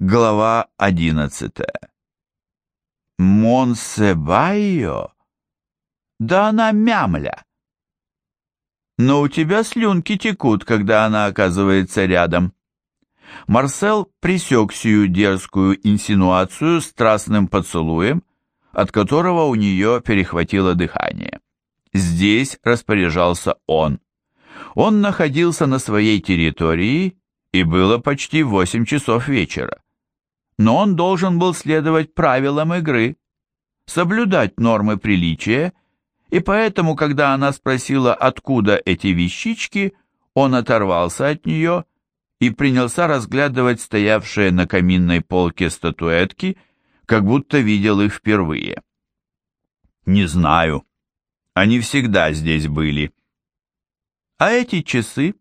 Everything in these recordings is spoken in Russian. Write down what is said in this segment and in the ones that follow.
Глава одиннадцатая. Монсебайо? Да она мямля. Но у тебя слюнки текут, когда она оказывается рядом. Марсел пресек сию дерзкую инсинуацию страстным поцелуем, от которого у нее перехватило дыхание. Здесь распоряжался он. Он находился на своей территории, и было почти восемь часов вечера. Но он должен был следовать правилам игры, соблюдать нормы приличия, и поэтому, когда она спросила, откуда эти вещички, он оторвался от нее и принялся разглядывать стоявшие на каминной полке статуэтки, как будто видел их впервые. «Не знаю. Они всегда здесь были». «А эти часы?»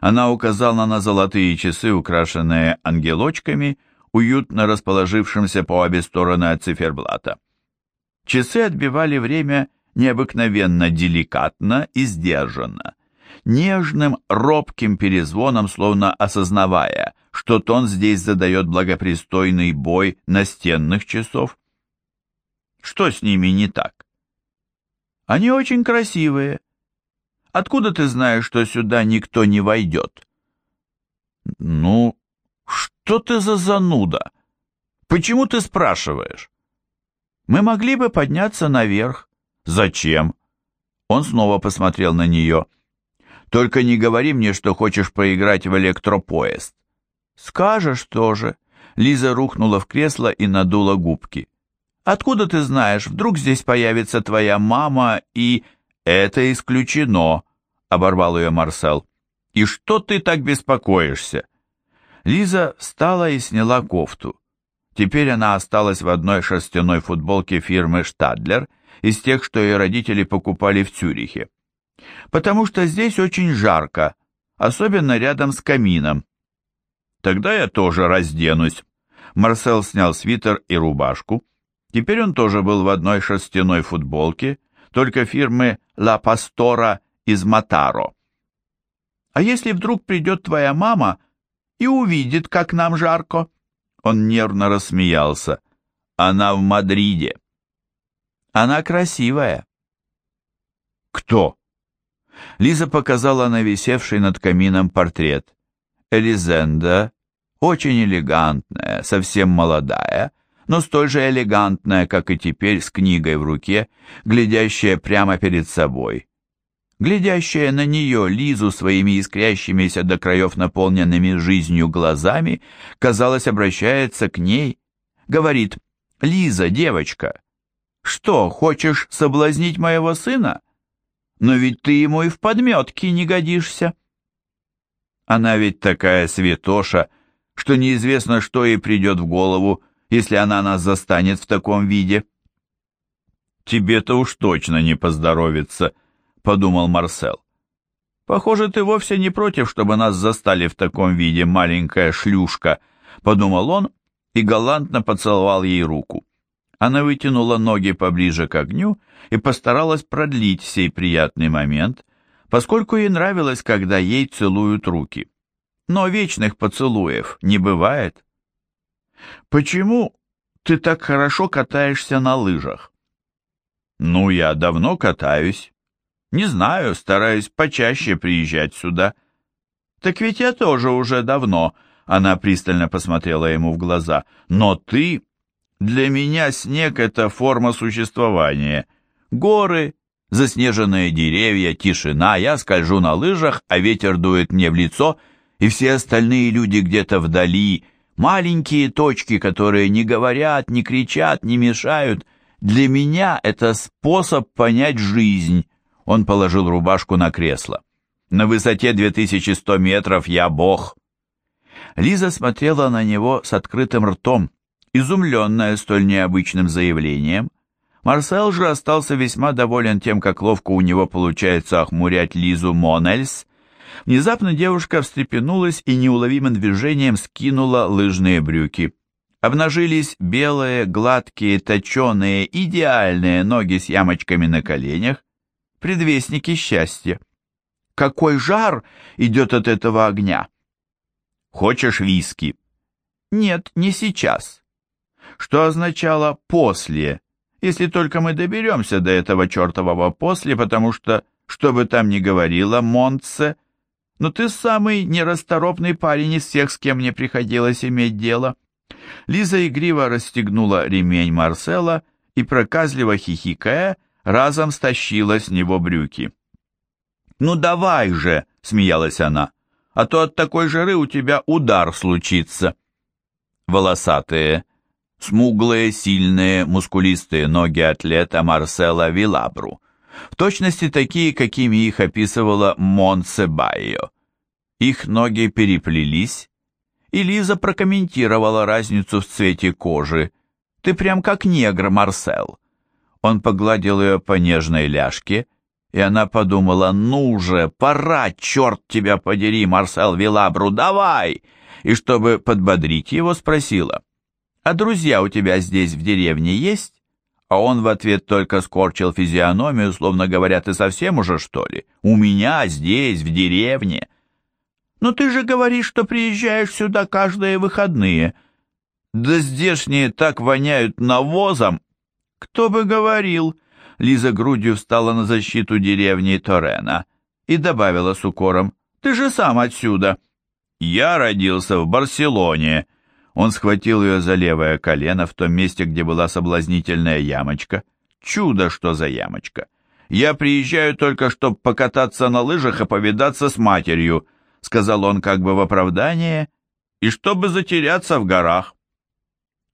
Она указала на золотые часы, украшенные ангелочками, уютно расположившимся по обе стороны от циферблата. Часы отбивали время необыкновенно деликатно и сдержанно, нежным, робким перезвоном, словно осознавая, что тон здесь задает благопристойный бой настенных часов. Что с ними не так? Они очень красивые. Откуда ты знаешь, что сюда никто не войдет? Ну, что ты за зануда? Почему ты спрашиваешь? Мы могли бы подняться наверх. Зачем? Он снова посмотрел на нее. Только не говори мне, что хочешь поиграть в электропоезд. Скажешь тоже. Лиза рухнула в кресло и надула губки. Откуда ты знаешь, вдруг здесь появится твоя мама и... Это исключено, оборвал ее Марсел. И что ты так беспокоишься? Лиза встала и сняла кофту. Теперь она осталась в одной шерстяной футболке фирмы «Штадлер», из тех, что ее родители покупали в Цюрихе. Потому что здесь очень жарко, особенно рядом с камином. Тогда я тоже разденусь. Марсел снял свитер и рубашку. Теперь он тоже был в одной шерстяной футболке, только фирмы «Ла Пастора» из Матаро. А если вдруг придет твоя мама и увидит, как нам жарко? Он нервно рассмеялся. Она в Мадриде. Она красивая. Кто? Лиза показала на висевший над камином портрет. Элизенда, очень элегантная, совсем молодая, но столь же элегантная, как и теперь, с книгой в руке, глядящая прямо перед собой. Глядящая на нее, Лизу, своими искрящимися до краев наполненными жизнью глазами, казалось, обращается к ней, говорит «Лиза, девочка, что, хочешь соблазнить моего сына? Но ведь ты ему и в подметке не годишься». Она ведь такая святоша, что неизвестно, что ей придет в голову, если она нас застанет в таком виде. «Тебе-то уж точно не поздоровится», — подумал Марсел. «Похоже, ты вовсе не против, чтобы нас застали в таком виде, маленькая шлюшка», — подумал он и галантно поцеловал ей руку. Она вытянула ноги поближе к огню и постаралась продлить сей приятный момент, поскольку ей нравилось, когда ей целуют руки. Но вечных поцелуев не бывает. «Почему ты так хорошо катаешься на лыжах?» «Ну, я давно катаюсь. Не знаю, стараюсь почаще приезжать сюда. Так ведь я тоже уже давно, она пристально посмотрела ему в глаза. Но ты... Для меня снег — это форма существования. Горы, заснеженные деревья, тишина, я скольжу на лыжах, а ветер дует мне в лицо, и все остальные люди где-то вдали, маленькие точки, которые не говорят, не кричат, не мешают. Для меня это способ понять жизнь, он положил рубашку на кресло. «На высоте 2100 метров я бог!» Лиза смотрела на него с открытым ртом, изумленная столь необычным заявлением. Марсел же остался весьма доволен тем, как ловко у него получается охмурять Лизу Монельс. Внезапно девушка встрепенулась и неуловимым движением скинула лыжные брюки. Обнажились белые, гладкие, точеные, идеальные ноги с ямочками на коленях, предвестники счастья. Какой жар идет от этого огня! Хочешь виски? «нет, не сейчас», что означало «после», если только мы доберемся до этого чертового «после», потому что, что бы там ни говорила Монтсе, но ты самый нерасторопный парень из всех, с кем мне приходилось иметь дело. Лиза игриво расстегнула ремень Марсела и, проказливо хихикая, разом стащила с него брюки. «Ну давай же!» — смеялась она. «А то от такой жары у тебя удар случится!» Волосатые, смуглые, сильные, мускулистые ноги атлета Марсела Вилабру, в точности такие, какими их описывала Монсе Байо. Их ноги переплелись, и Лиза прокомментировала разницу в цвете кожи. «Ты прям как негр, Марсел». Он погладил ее по нежной ляжке, и она подумала, «Ну же, пора, черт тебя подери, Марсел Вилабру, давай!» И чтобы подбодрить его, спросила, «А друзья у тебя здесь в деревне есть?» А он в ответ только скорчил физиономию, словно говоря, «Ты совсем уже, что ли? У меня здесь, в деревне». «Но ты же говоришь, что приезжаешь сюда каждые выходные». «Да здешние так воняют навозом!» «Кто бы говорил!» Лиза грудью встала на защиту деревни Торена и добавила с укором, «Ты же сам отсюда!» «Я родился в Барселоне!» Он схватил ее за левое колено в том месте, где была соблазнительная ямочка. Чудо, что за ямочка! «Я приезжаю только, чтобы покататься на лыжах и повидаться с матерью», сказал он как бы в оправдание, и чтобы затеряться в горах.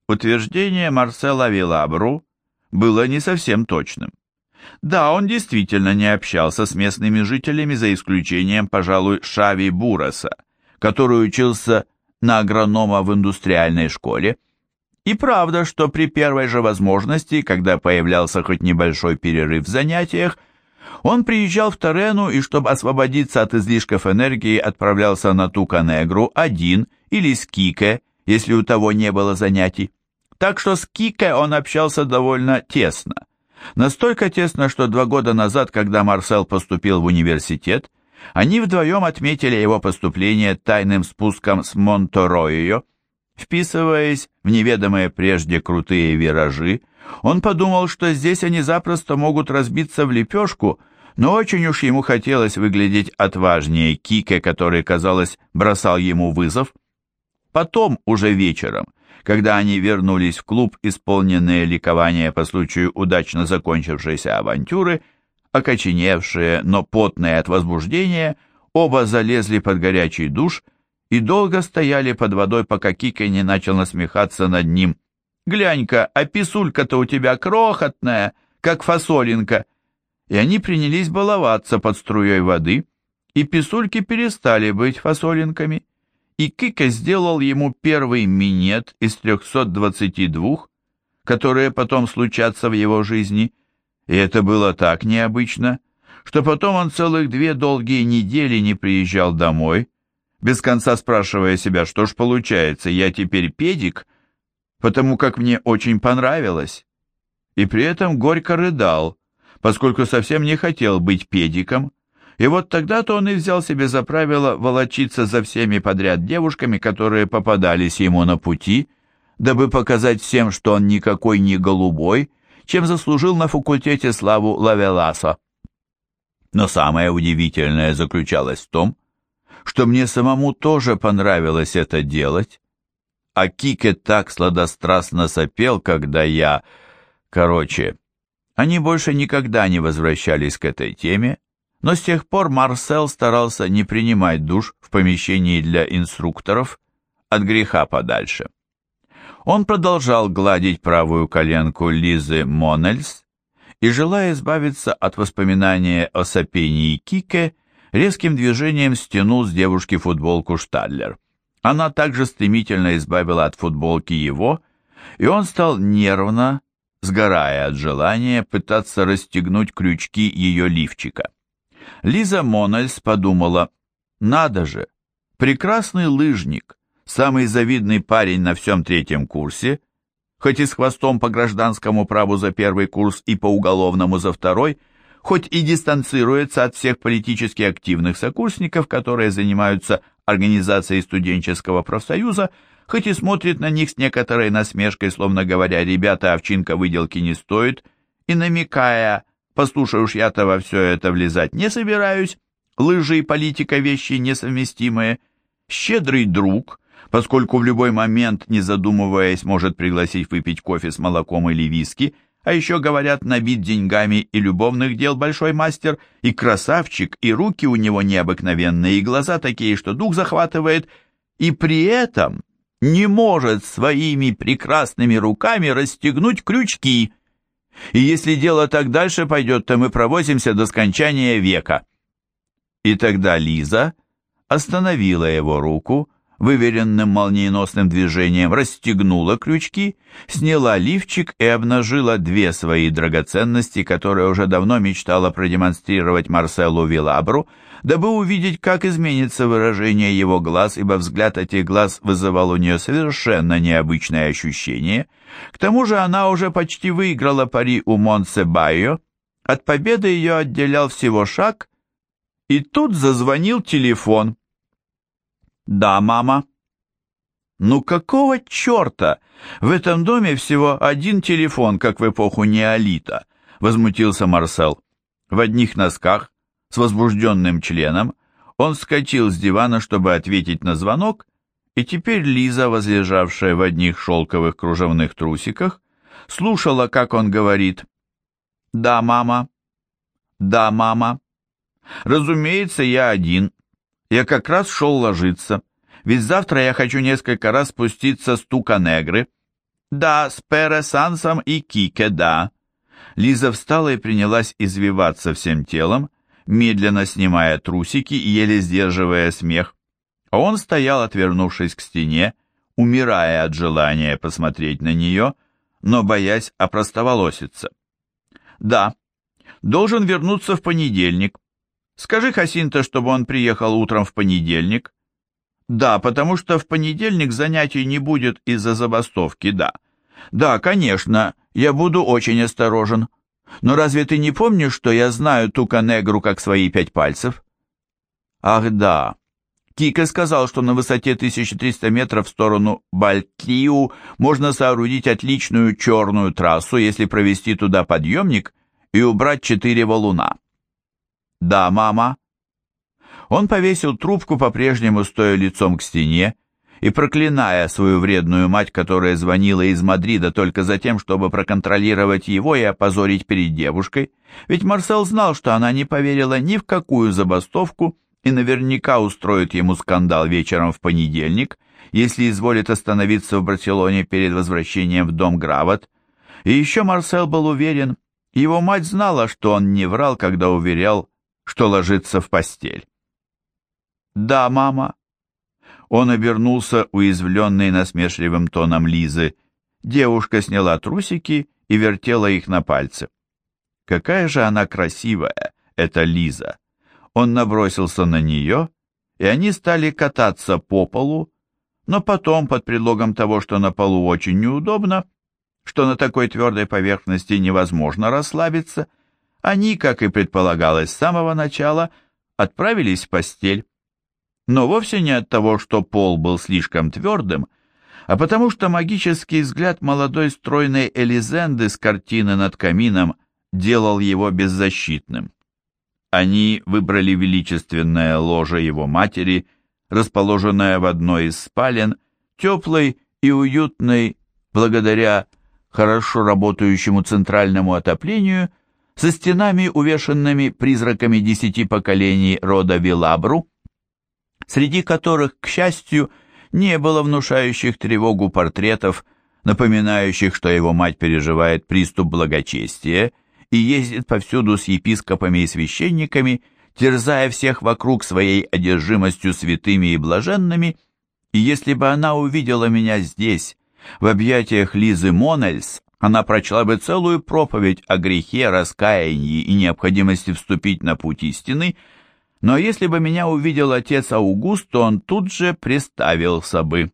Утверждение Марсела Вилабру было не совсем точным. Да, он действительно не общался с местными жителями, за исключением, пожалуй, Шави Буреса, который учился на агронома в индустриальной школе. И правда, что при первой же возможности, когда появлялся хоть небольшой перерыв в занятиях, он приезжал в Торену и, чтобы освободиться от излишков энергии, отправлялся на Туканегру один или с Кике, если у того не было занятий. Так что с Кике он общался довольно тесно. Настолько тесно, что два года назад, когда Марсел поступил в университет, они вдвоем отметили его поступление тайным спуском с Монторойо. Вписываясь в неведомые прежде крутые виражи, он подумал, что здесь они запросто могут разбиться в лепешку, но очень уж ему хотелось выглядеть отважнее Кике, который, казалось, бросал ему вызов. Потом, уже вечером, когда они вернулись в клуб, исполненные ликования по случаю удачно закончившейся авантюры, окоченевшие, но потные от возбуждения, оба залезли под горячий душ и долго стояли под водой, пока Кика не начал насмехаться над ним. «Глянь-ка, а писулька-то у тебя крохотная, как фасолинка!» И они принялись баловаться под струей воды, и писульки перестали быть фасолинками и Кика сделал ему первый минет из 322, которые потом случатся в его жизни, и это было так необычно, что потом он целых две долгие недели не приезжал домой, без конца спрашивая себя, что ж получается, я теперь педик, потому как мне очень понравилось, и при этом горько рыдал, поскольку совсем не хотел быть педиком, и вот тогда-то он и взял себе за правило волочиться за всеми подряд девушками, которые попадались ему на пути, дабы показать всем, что он никакой не голубой, чем заслужил на факультете славу Лавеласа. Но самое удивительное заключалось в том, что мне самому тоже понравилось это делать, а Кике так сладострастно сопел, когда я... Короче, они больше никогда не возвращались к этой теме, но с тех пор Марсел старался не принимать душ в помещении для инструкторов от греха подальше. Он продолжал гладить правую коленку Лизы Монельс и, желая избавиться от воспоминания о сопении Кике, резким движением стянул с девушки футболку Штадлер. Она также стремительно избавила от футболки его, и он стал нервно, сгорая от желания, пытаться расстегнуть крючки ее лифчика. Лиза Мональс подумала, надо же, прекрасный лыжник, самый завидный парень на всем третьем курсе, хоть и с хвостом по гражданскому праву за первый курс и по уголовному за второй, хоть и дистанцируется от всех политически активных сокурсников, которые занимаются организацией студенческого профсоюза, хоть и смотрит на них с некоторой насмешкой, словно говоря, ребята, овчинка выделки не стоит, и намекая, послушай уж я-то во все это влезать не собираюсь, лыжи и политика вещи несовместимые, щедрый друг, поскольку в любой момент, не задумываясь, может пригласить выпить кофе с молоком или виски, а еще, говорят, набит деньгами и любовных дел большой мастер, и красавчик, и руки у него необыкновенные, и глаза такие, что дух захватывает, и при этом не может своими прекрасными руками расстегнуть крючки. И если дело так дальше пойдет, то мы провозимся до скончания века. И тогда Лиза остановила его руку, выверенным молниеносным движением расстегнула крючки, сняла лифчик и обнажила две свои драгоценности, которые уже давно мечтала продемонстрировать Марселу Вилабру, дабы увидеть, как изменится выражение его глаз, ибо взгляд этих глаз вызывал у нее совершенно необычное ощущение. К тому же она уже почти выиграла пари у Монсебайо, от победы ее отделял всего шаг, и тут зазвонил телефон. «Да, мама». «Ну какого черта? В этом доме всего один телефон, как в эпоху неолита», — возмутился Марсел. В одних носках, с возбужденным членом, он вскочил с дивана, чтобы ответить на звонок, и теперь Лиза, возлежавшая в одних шелковых кружевных трусиках, слушала, как он говорит «Да, мама». «Да, мама». «Разумеется, я один. Я как раз шел ложиться, ведь завтра я хочу несколько раз спуститься с Туканегры. Да, с Пересансом и Кике, да. Лиза встала и принялась извиваться всем телом, медленно снимая трусики и еле сдерживая смех. Он стоял, отвернувшись к стене, умирая от желания посмотреть на нее, но боясь опростоволоситься. «Да, должен вернуться в понедельник. Скажи Хасинто, чтобы он приехал утром в понедельник. Да, потому что в понедельник занятий не будет из-за забастовки, да. Да, конечно, я буду очень осторожен. Но разве ты не помнишь, что я знаю Туканегру как свои пять пальцев? Ах, да. Кика сказал, что на высоте 1300 метров в сторону Бальтлиу можно соорудить отличную черную трассу, если провести туда подъемник и убрать четыре валуна. «Да, мама». Он повесил трубку, по-прежнему стоя лицом к стене, и проклиная свою вредную мать, которая звонила из Мадрида только за тем, чтобы проконтролировать его и опозорить перед девушкой, ведь Марсел знал, что она не поверила ни в какую забастовку и наверняка устроит ему скандал вечером в понедельник, если изволит остановиться в Барселоне перед возвращением в дом Грават. И еще Марсел был уверен, его мать знала, что он не врал, когда уверял, что ложится в постель. «Да, мама». Он обернулся, уязвленный насмешливым тоном Лизы. Девушка сняла трусики и вертела их на пальце. Какая же она красивая, эта Лиза! Он набросился на нее, и они стали кататься по полу, но потом, под предлогом того, что на полу очень неудобно, что на такой твердой поверхности невозможно расслабиться, они, как и предполагалось с самого начала, отправились в постель. Но вовсе не от того, что пол был слишком твердым, а потому что магический взгляд молодой стройной Элизенды с картины над камином делал его беззащитным. Они выбрали величественное ложе его матери, расположенное в одной из спален, теплой и уютной, благодаря хорошо работающему центральному отоплению, со стенами, увешанными призраками десяти поколений рода Вилабру, среди которых, к счастью, не было внушающих тревогу портретов, напоминающих, что его мать переживает приступ благочестия и ездит повсюду с епископами и священниками, терзая всех вокруг своей одержимостью святыми и блаженными, и если бы она увидела меня здесь, в объятиях Лизы Монельс, она прочла бы целую проповедь о грехе, раскаянии и необходимости вступить на путь истины, но если бы меня увидел отец Аугуст, то он тут же приставился бы.